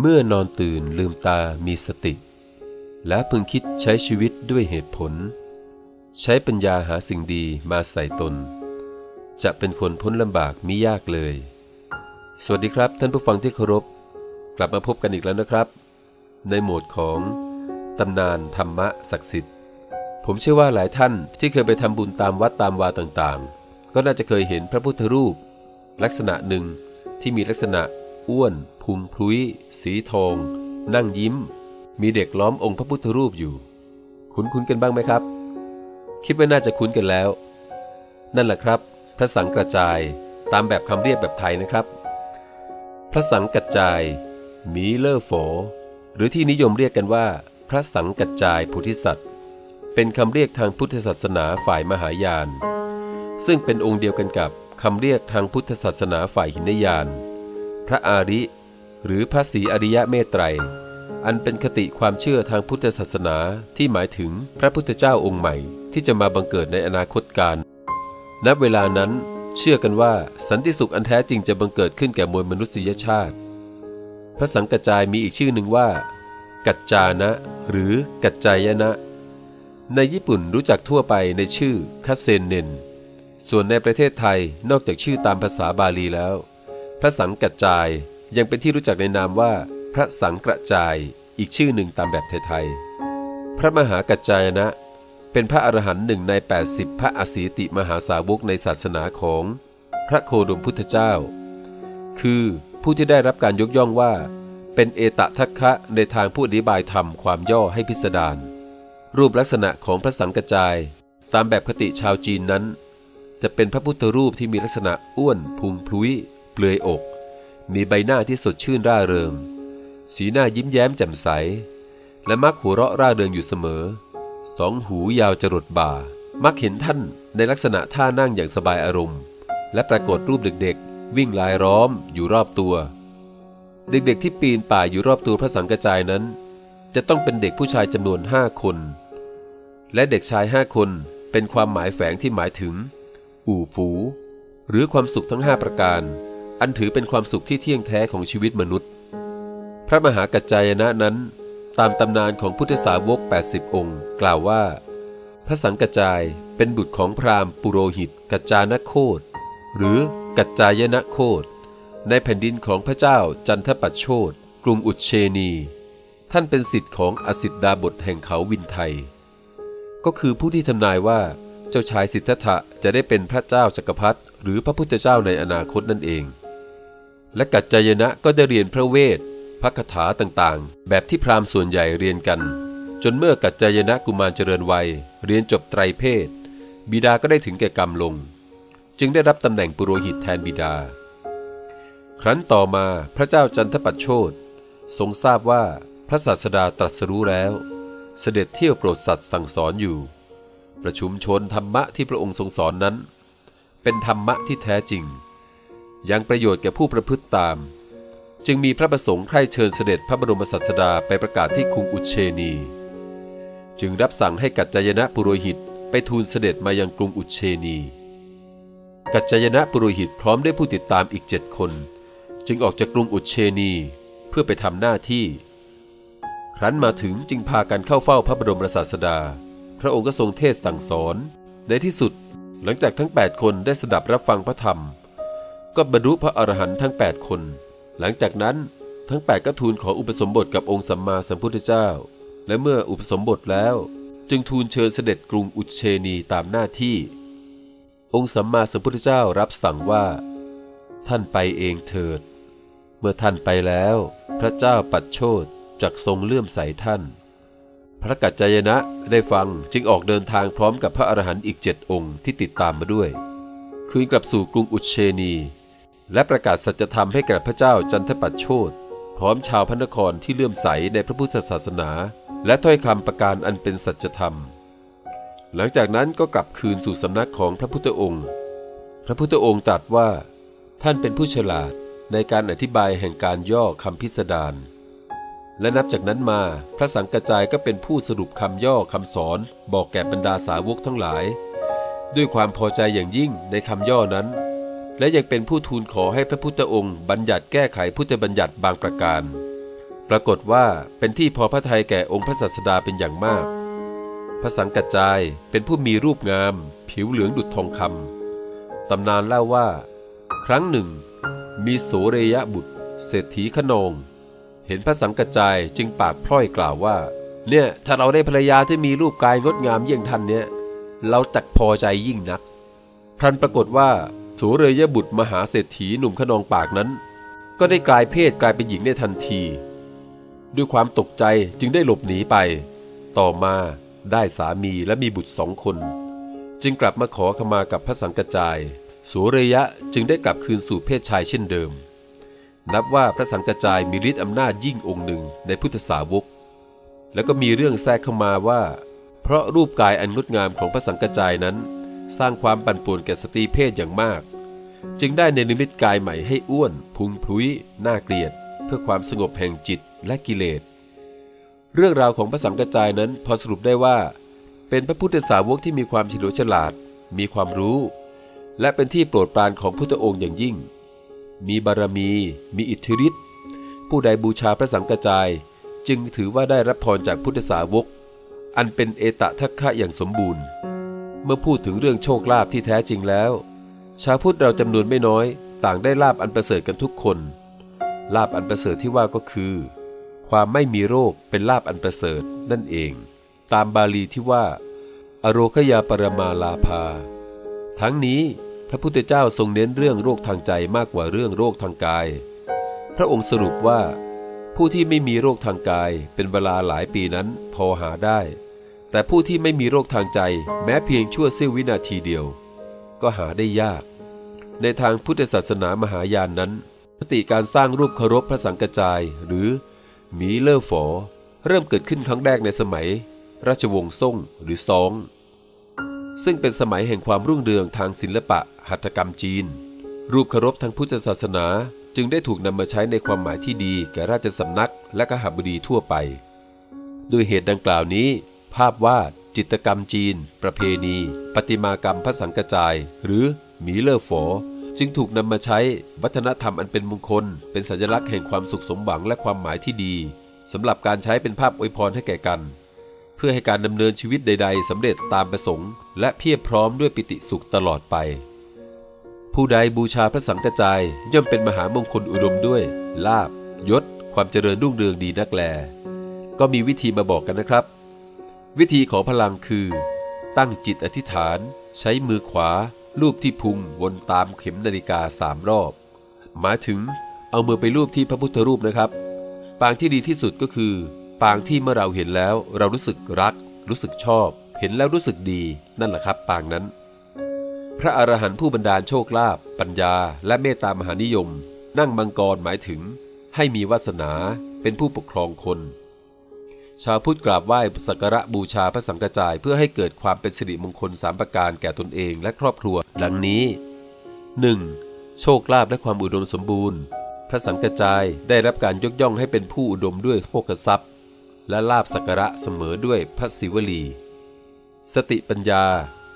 เมื่อนอนตื่นลืมตามีสติ และพึงคิดใช้ชีวิตด้วยเหตุผล ใช้ปัญญาหาสิ่งดีมาใส่ตน จะเป็นคนพ้นลำบากมิยากเลย สวัสดีครับท่านผู้ฟังที่เคารพ กลับมาพบกันอีกแล้วนะครับ ในโหมดของตำนานธรรมะศักดิ์สิทธิ์ ผมเชื่อว่าหลายท่านที่เคยไปทำบุญตามวัดตามวาต่างๆ ก็น่าจะเคยเห็นพระพุทธรูป ลักษณะหนึ่งที่มีลักษณะ อ้วน พุงพลุยสีทอง นั่งยิ้ม มีเด็กล้อมองค์พระพุทธรูปอยู่ คุ้นคุ้นกันบ้างไหมครับ คิดว่าน่าจะคุ้นกันแล้ว นั่นแหละครับ พระสังกระจายตามแบบคำเรียกแบบไทยนะครับ พระสังกัจจายมีเลอร์โฝหรือที่นิยมเรียกกันว่า พระสังกัจจายโพธิสัตว์เป็นคำเรียกทางพุทธศาสนาฝ่ายมหายาน ซึ่งเป็นองค์เดียวกันกับคำเรียกทางพุทธศาสนาฝ่ายหินยาน พระอาริ หรือพระศรีอริยะเมตไตร อันเป็นคติความเชื่อทางพุทธศาสนาที่หมายถึงพระพุทธเจ้าองค์ใหม่ ที่จะมาบังเกิดในอนาคตการณเวลานั้นเชื่อกันว่าสันติสุขอันแท้จริงจะบังเกิดขึ้นแก่มวลมนุษยชาติ พระสังกัจจายมีอีกชื่อหนึ่งว่า กัจจานะ หรือกัจจายนะ ในญี่ปุ่นรู้จักทั่วไปในชื่อคาเซนเนน ส่วนในประเทศไทยนอกจากชื่อตามภาษาบาลีแล้ว ระสังกัจจายยังเป็นที่รู้จักในนามว่า พระสังกระจายอีกชื่อหนึ่งตามแบบไทยๆ พระมหากัจจายนะ เป็นพระอรหันต์หนึ่งใน 80 พระอสีติมหาสาวกในศาสนาของ พระโคดมพุทธเจ้า คือผู้ที่ได้รับการยกย่องว่า เป็นเอตทัคคะในทางผู้อธิบายธรรมความย่อให้พิสดารรูปลักษณะของพระสังกจาย ตามแบบคติชาวจีนนั้น จะเป็นพระพุทธรูปที่มีลักษณะอ้วนพุงพลุย เปลือยอก มีใบหน้าที่สดชื่นร่าเริง สีหน้ายิ้มแย้มแจ่มใส และมักหัวเราะร่าเริงอยู่เสมอ สองหูยาวจรดบ่า มักเห็นท่านในลักษณะท่านั่งอย่างสบายอารมณ์ และปรากฏรูปเด็กๆ วิ่งลายล้อมอยู่รอบตัว เด็กๆที่ปีนป่ายอยู่รอบตัวพระสังกจายนั้น จะต้องเป็นเด็กผู้ชายจำนวนห้าคน และเด็กชายห้าคนเป็นความหมายแฝงที่หมายถึง อู่ฝู หรือความสุขทั้งห้าประการ อันถือเป็นความสุขที่เที่ยงแท้ของชีวิตมนุษย์ พระมหากัจจายนะนั้น ตามตำนานของพุทธสาวก 80 องค์ กล่าวว่า พระสังกัจจายเป็นบุตรของพราหมณ์ปุโรหิต กัจจานโคตหรือกัจจายนะโคตในแผ่นดินของพระเจ้าจันทปัชโชตกรุงอุเชนี ท่านเป็นสิทธิ์ของอสิทดาบทแห่งเขาวินไทย ก็คือผู้ที่ทำนายว่าเจ้าชายสิทธัตถะจะได้เป็นพระเจ้าจักรพรรดิหรือพระพุทธเจ้าในอนาคตนั่นเอง และกัจจายนะก็ได้เรียนพระเวทพระคาถาต่างๆ แบบที่พราหมณ์ส่วนใหญ่เรียนกัน จนเมื่อกัจจายนะกุมารเจริญวัย เรียนจบไตรเพศ บิดาก็ได้ถึงแก่กรรมลง จึงได้รับตำแหน่งปุโรหิตแทนบิดา ครั้นต่อมาพระเจ้าจันทปัชโชตทรงทราบว่าพระศาสดาตรัสรู้แล้ว เสด็จเที่ยวโปรดสัตว์สั่งสอนอยู่ ประชุมชนธรรมะที่พระองค์ทรงสอนนั้น เป็นธรรมะที่แท้จริง ยังประโยชน์แก่ผู้ประพฤติตาม จึงมีพระประสงค์ใคร่เชิญเสด็จพระบรมศาสดาไปประกาศที่คุงอุเชนี จึงรับสั่งให้กัจจายนะปุโรหิตไปทูลเสด็จมายังกรุงอุเชนี กัจจายนะปุโรหิตพร้อมด้วยผู้ติดตามอีกเจ็ดคน จึงออกจากกรุงอุเชนีเพื่อไปทำหน้าที่ ครั้นมาถึงจึงพากันเข้าเฝ้าพระบรมศาสดา พระองค์ก็ทรงเทศสั่งสอน ในที่สุดหลังจากทั้ง 8 คนได้สดับรับฟังพระธรรม ก็บรรลุพระอรหันต์ทั้ง 8 คน หลังจากนั้นทั้ง 8 ก็ทูลขออุปสมบทกับองค์สัมมาสัมพุทธเจ้า และเมื่ออุปสมบทแล้ว จึงทูลเชิญเสด็จกรุงอุเชนีตามหน้าที่ องค์สัมมาสัมพุทธเจ้ารับสั่งว่า ท่านไปเองเถิด เมื่อท่านไปแล้ว พระเจ้าปัดโชดจักทรงเลื่อมใสท่าน พระกัจจายนะได้ฟังจึงออกเดินทางพร้อมกับพระอรหันต์อีกเจ็ดองค์ที่ติดตามมาด้วย คืนกลับสู่กรุงอุเชนี และประกาศสัจธรรมให้แก่พระเจ้าจันทปัชโชตพร้อมชาวพระนครที่เลื่อมใสในพระพุทธศาสนา และถ้อยคำประการอันเป็นสัจธรรม หลังจากนั้นก็กลับคืนสู่สำนักของพระพุทธองค์ พระพุทธองค์ตรัสว่า ท่านเป็นผู้ฉลาดในการอธิบายแห่งการย่อคำพิสดารและนับจากนั้นมาพระสังกจายก็เป็นผู้สรุปคำย่อคำสอนบอกแก่บรรดาสาวกทั้งหลาย ด้วยความพอใจอย่างยิ่งในคำย่อนั้น และยังเป็นผู้ทูลขอให้พระพุทธองค์บัญญัติแก้ไขพุทธบัญญัติบางประการ ปรากฏว่าเป็นที่พอพระทัยแก่องค์พระศาสดาเป็นอย่างมาก พระสังกัจจายเป็นผู้มีรูปงาม ผิวเหลืองดุจทองคำตำนานเล่าว่า ครั้งหนึ่ง มีโสเรยะบุตร เศรษฐีขนอง เห็นพระสังกัจจายจึงปากพร่อยกล่าวว่า เนี่ยถ้าเราได้ภรรยาที่มีรูปกายงดงามเยี่ยงท่านเนี่ยเราจักพอใจยิ่งนักพรันปรากฏว่า สเรยบุตรมหาเศรษฐีหนุ่มขนองปากนั้น ก็ได้กลายเพศกลายเป็นหญิงในทันที ด้วยความตกใจจึงได้หลบหนีไป ต่อมาได้สามีและมีบุตรสองคน จึงกลับมาขอขมากับพระสังกจายโสเรยะจึงได้กลับคืนสู่เพศชายเช่นเดิม นับว่าพระสังกจายมีฤทธิ์อำนาจยิ่งองค์หนึ่งในพุทธสาวก แล้วก็มีเรื่องแทรกเข้ามาว่า เพราะรูปกายอันงดงามของพระสังกจายนั้น สร้างความปั่นป่วนแก่สตรีเพศอย่างมาก จึงได้ในนิมิตกายใหม่ให้อ้วน พุงพลุยน่าเกลียด เพื่อความสงบแห่งจิตและกิเลส เรื่องราวของพระสังกจายนั้นพอสรุปได้ว่า เป็นพระพุทธสาวกที่มีความเฉลียวฉลาด มีความรู้ และเป็นที่โปรดปรานของพุทธองค์อย่างยิ่ง มีบารมี มีอิทธิฤทธิ์ผู้ใดบูชาพระสังกจายจึงถือว่าได้รับพรจากพุทธสาวก อันเป็นเอตทัคคะอย่างสมบูรณ์ เมื่อพูดถึงเรื่องโชคลาภที่แท้จริงแล้ว ชาวพุทธเราจำนวนไม่น้อย ต่างได้ลาบอันประเสริฐกันทุกคน ลาบอันประเสริฐที่ว่าก็คือ ความไม่มีโรคเป็นลาบอันประเสริฐนั่นเอง ตามบาลีที่ว่า อโรคยาปรมาลาภา ทั้งนี้พระพุทธเจ้าทรงเน้นเรื่องโรคทางใจมากกว่าเรื่องโรคทางกาย พระองค์สรุปว่า ผู้ที่ไม่มีโรคทางกายเป็นเวลาหลายปีนั้นพอหาได้ แต่ผู้ที่ไม่มีโรคทางใจแม้เพียงชั่วเสี้ยววินาทีเดียว ก็หาได้ยาก ในทางพุทธศาสนามหายานนั้นปฏิการสร้างรูปเคารพพระสังกจายหรือหมีเลอฝอ เริ่มเกิดขึ้นครั้งแรกในสมัย ราชวงศ์ซ่งหรือซอง ซึ่งเป็นสมัยแห่งความรุ่งเรืองทางศิลปะ หัตถกรรมจีน รูปเคารพทางพุทธศาสนาจึงได้ถูกนำมาใช้ในความหมายที่ดีแก่ราชสำนักและกหบดีทั่วไป ด้วยเหตุดังกล่าวนี้ ภาพวาด จิตกรรมจีน ประเพณี ปฏิมากรรมพระสังกจาย หรือหมีเลอฝอจึงถูกนำมาใช้วัฒนธรรมอันเป็นมงคล เป็นสัญลักษณ์แห่งความสุขสมหวังและความหมายที่ดีสำหรับการใช้เป็นภาพอวยพรให้แก่กัน เพื่อให้การดำเนินชีวิตใด ๆสำเร็จตามประสงค์ และเพียบพร้อมด้วยปิติสุขตลอดไป ผู้ใดบูชาพระสังกจายย่อมเป็นมหามงคลอุดมด้วย ลาบยศ ความเจริญรุ่งเรืองดีนักแล ก็มีวิธีมาบอกกันนะครับ วิธีขอพลังคือ ตั้งจิตอธิษฐาน ใช้มือขวา ลูบที่พุงวนตามเข็มนาฬิกาสามรอบ หมายถึงเอามือไปลูบที่พระพุทธรูปนะครับ ปางที่ดีที่สุดก็คือ ปางที่เมื่อเราเห็นแล้วเรารู้สึกรัก รู้สึกชอบ เห็นแล้วรู้สึกดี นั่นแหละครับ ปางนั้น พระอรหันต์ผู้บรรดาลโชคลาภปัญญา และเมตตามหานิยม นั่งมังกรหมายถึง ให้มีวาสนาเป็นผู้ปกครองคน ชาวพุทธกราบไหว้สักการะบูชาพระสังฆจาย เพื่อให้เกิดความเป็นสิริมงคลสามประการแก่ตนเองและครอบครัว ดังนี้ 1. โชคลาภและความอุดมสมบูรณ์ พระสังฆจายได้รับการยกย่องให้เป็นผู้อุดมด้วยโภคทรัพย์ และลาบสักการะเสมอด้วยพระศิวลี สติปัญญา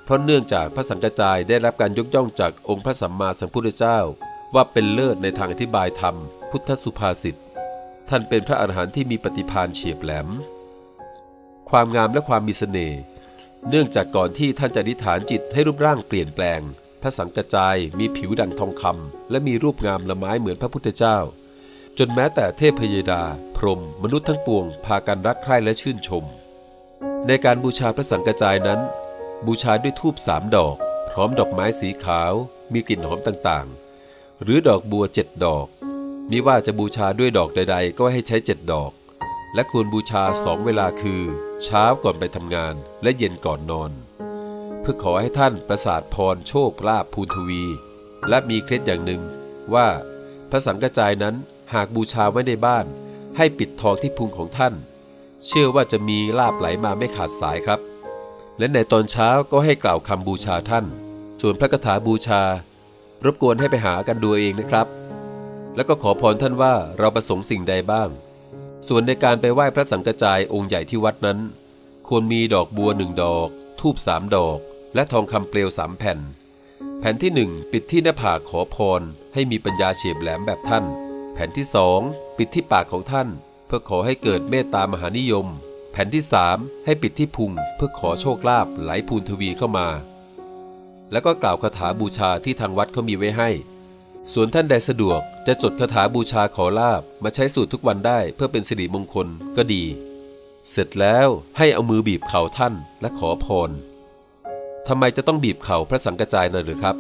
เพราะเนื่องจากพระสังฆจายได้รับการยกย่องจากองค์พระสัมมาสัมพุทธเจ้า ว่าเป็นเลิศในทางอธิบายธรรม พุทธสุภาษิตท่านเป็นพระอรหันต์ที่มีปฏิพานเฉียบแหลม ความงามและความมีสเสน่ห์เนื่องจากก่อนที่ท่านจะอธิฐานจิตให้รูปร่างเปลี่ยนแปลง พระสังกจายมีผิวดังทองคำและมีรูปงามละไม้เหมือนพระพุทธเจ้า จนแม้แต่เทพพยดา พรหมมนุษย์ทั้งปวง พากันรักใคร่และชื่นชม ในการบูชาพระสังกจายนั้น บูชาด้วยทูบสามดอก พร้อมดอกไม้สีขาว มีกลิ่นหอมต่างๆ หรือดอกบัวเจ็ดดอกมิว่าจะบูชาด้วยดอกใด ๆ ก็ให้ใช้เจ็ดดอก และควรบูชาสองเวลาคือ เช้าก่อนไปทำงานและเย็นก่อนนอน เพื่อขอให้ท่านประสาทพรโชคลาภภูทวี และมีเคล็ดอย่างหนึ่งว่าพระสังกจายนั้นหากบูชาไว้ในบ้าน ให้ปิดทองที่พุงของท่าน เชื่อว่าจะมีลาบไหลมาไม่ขาดสายครับ และในตอนเช้าก็ให้กล่าวคำบูชาท่าน ส่วนพระคาถาบูชา รบกวนให้ไปหากันดูเองนะครับ แล้วก็ขอพรท่านว่าเราประสงค์สิ่งใดบ้าง ส่วนในการไปไหว้พระสังกจายองค์ใหญ่ที่วัดนั้น ควรมีดอกบัวหนึ่งดอก ทูบสามดอก และทองคำเปลวสามแผ่น แผ่นที่หนึ่งปิดที่หน้าผากขอพร ให้มีปัญญาเฉียบแหลมแบบท่าน แผ่นที่สองปิดที่ปากของท่าน เพื่อขอให้เกิดเมตตามหานิยม แผ่นที่3ให้ปิดที่พุงเพื่อขอโชคลาภไหลพูนทวีเข้ามา แล้วก็กล่าวคาถาบูชาที่ทางวัดเขามีไว้ให้ ส่วนท่านใดสะดวกจะจดคาถาบูชาขอลาบมาใช้สูตรทุกวันได้เพื่อเป็นสิริมงคลก็ดี เสร็จแล้วให้เอามือบีบเข่าท่านและขอพรทำไมจะต้องบีบเข่าพระสังกจายน่ะหรือครับ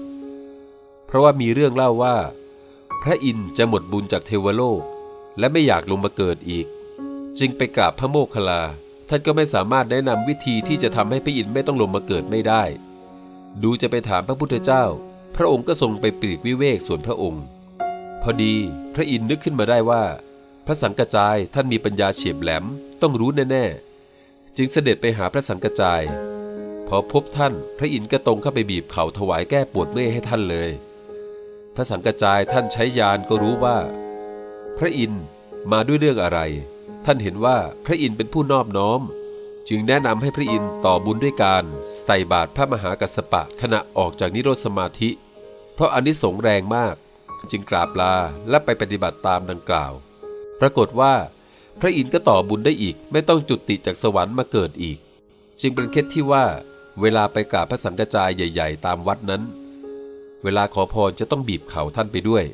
เพราะว่ามีเรื่องเล่าว่า พระอินทร์จะหมดบุญจากเทวโลก และไม่อยากลงมาเกิดอีก จึงไปกราบพระโมคคัลลา ท่านก็ไม่สามารถแนะนำวิธีที่จะทำให้พระอินทร์ไม่ต้องลงมาเกิดไม่ได้ ดูจะไปถามพระพุทธเจ้า พระองค์ก็ทรงไปปลีกวิเวกส่วนพระองค์ พอดีพระอินทร์นึกขึ้นมาได้ว่า พระสังกจายท่านมีปัญญาเฉียบแหลมต้องรู้แน่ๆ จึงเสด็จไปหาพระสังกจาย พอพบท่านพระอินทร์ก็ตรงเข้าไปบีบเข่าถวายแก้ปวดเมื่อยให้ท่านเลย พระสังกจายท่านใช้ยานก็รู้ว่า พระอินทร์มาด้วยเรื่องอะไร ท่านเห็นว่าพระอินทร์เป็นผู้นอบน้อม จึงแนะนำให้พระอินทร์ต่อบุญด้วยการใส่บาตรพระมหากัสปะขณะออกจากนิโรธสมาธิ เพราะอนนิสงส์แรงมาก จึงกราบลาและไปปฏิบัติตามดังกล่าว ปรากฏว่า พระอินทร์ก็ต่อบุญได้อีก ไม่ต้องจุติจากสวรรค์มาเกิดอีก จึงเป็นเคล็ดที่ว่า เวลาไปกราบพระสังฆจายใหญ่ ๆ ตามวัดนั้น เวลาขอพรจะต้องบีบเข่าท่านไปด้วย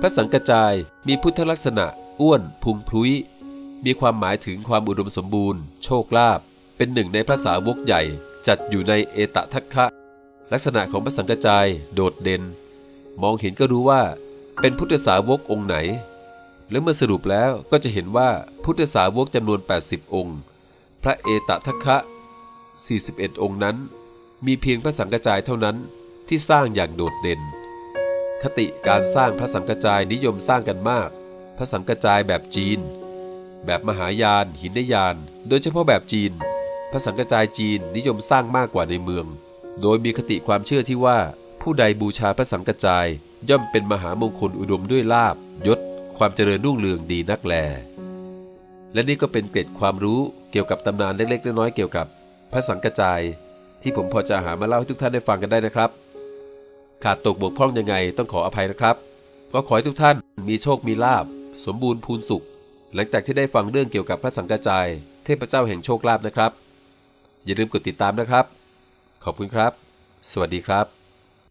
พระสังฆจายมีพุทธลักษณะอ้วนพุงพลุย มีความหมายถึงความอุดมสมบูรณ์ โชคลาภเป็นหนึ่งในพระสาวกใหญ่ จัดอยู่ในเอตทัคคะ ลักษณะของพระสังฆจายโดดเด่น มองเห็นก็รู้ว่า เป็นพุทธสาวกองค์ไหน และเมื่อสรุปแล้วก็จะเห็นว่าพุทธสาวกจำนวน 80 องค์ พระเอตทัคคะ 41 องค์นั้น มีเพียงพระสังฆจายเท่านั้นที่สร้างอย่างโดดเด่น คติการสร้างพระสังฆจายนิยมสร้างกันมาก พระสังฆจายแบบจีน แบบมหายาน หินยาน โดยเฉพาะแบบจีน พระสังฆจายจีนนิยมสร้างมากกว่าในเมือง โดยมีคติความเชื่อที่ว่า ผู้ใดบูชาพระสังฆจายย่อมเป็นมหามงคลอุดมด้วยลาบยศ ความเจริญรุ่งเรืองดีนักแล และนี่ก็เป็นเกร็ดความรู้เกี่ยวกับตำนานเล็กๆน้อยๆเกี่ยวกับ พระสังฆจาย ที่ผมพอจะหามาเล่าให้ทุกท่านได้ฟังกันได้นะครับ ขาดตกบกพร่องยังไงต้องขออภัยนะครับ ก็ขอให้ทุกท่านมีโชคมีลาบ สมบูรณ์พูนสุข หลังจากที่ได้ฟังเรื่องเกี่ยวกับพระสังกจายเทพเจ้าแห่งโชคลาภนะครับ อย่าลืมกดติดตามนะครับ ขอบคุณครับ สวัสดีครับ